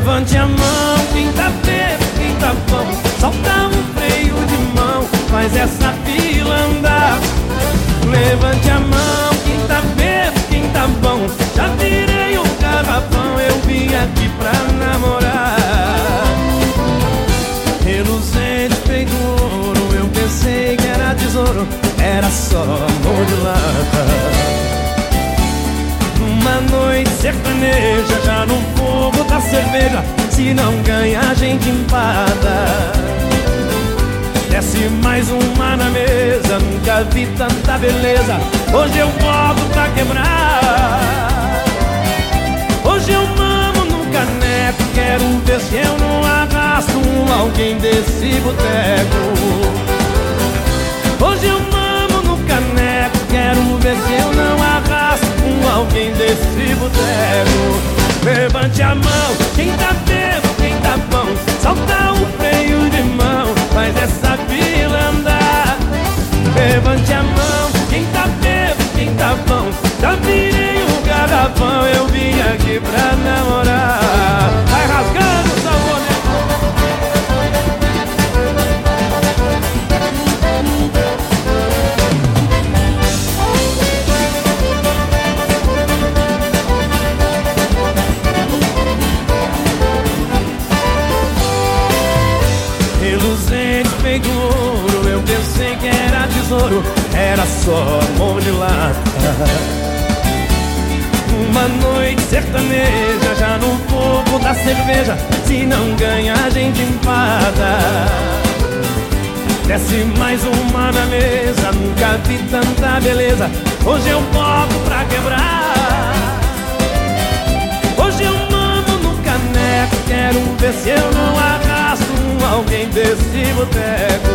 Levante a mão, quem tá bom Solta um freio de mão, faz essa fila andar. Levante a mão, quem tá bom Já virei um garrafão, eu vim aqui pra namorar. Reluzente feito ouro, eu pensei que era tesouro Era só amor de lata. Uma noite sertaneja Já da cerveja Se não ganha a gente empata. Desce mais uma na mesa Nunca vi tanta beleza. Hoje eu volto pra quebrar. Hoje eu mamo no caneco Quero ver se eu não arrasto alguém desse boteco. Hoje eu mamo no caneco Quero ver se eu não arrasto alguém desse boteco Levante a mão, quem tá bebo, quem tá bom. Solta um freio de mão, faz essa fila andar. Levante a mão, quem tá bebo, quem tá bom. Já virei um garrafão, eu vim aqui pra namorar feito ouro Eu pensei que era tesouro Era só amor de lata. Uma noite sertaneja Já no fogo da cerveja Se não ganha a gente empata. Desce mais uma na mesa Nunca vi tanta beleza. Hoje eu boto pra quebrar. Hoje eu mando no caneco Quero ver se eu não alguém desse boteco